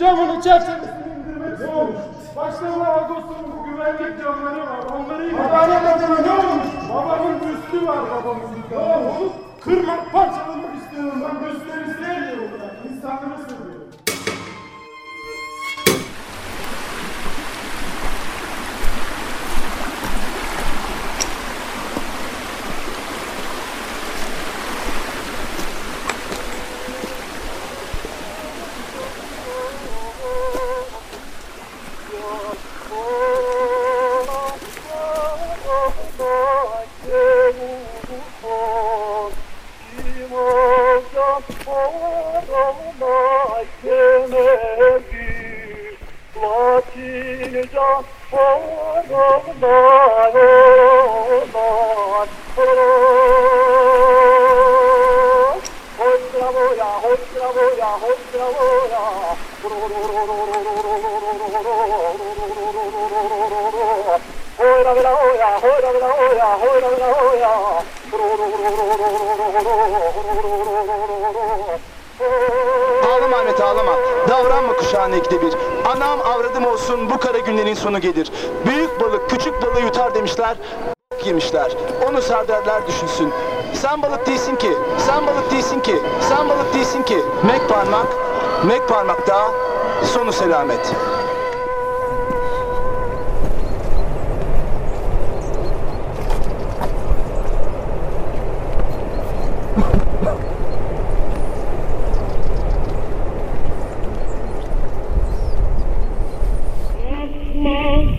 camını çerçevesini indirmek ne olmuş? Bu Ağustos'un bu güvenlik camları var. Onları indir. Adalet adına ne olmuş? Babamın üstü var babamın. Ne olmuş? Kırmak, parçalamak istiyorum. Ben 호트라보야 호트라보야 호트라보야. 호로로로로. Ağlama Ahmet ağlama. Davranma kuşağına ikide bir. Anam avradım olsun bu kara günlerin sonu gelir. Büyük balık küçük balığı yutar demişler. yemişler. Onu serdarlar düşünsün. Sen balık değilsin ki. Sen balık değilsin ki. Sen balık değilsin ki. Mek parmak. Mek parmak daha. Sonu selamet.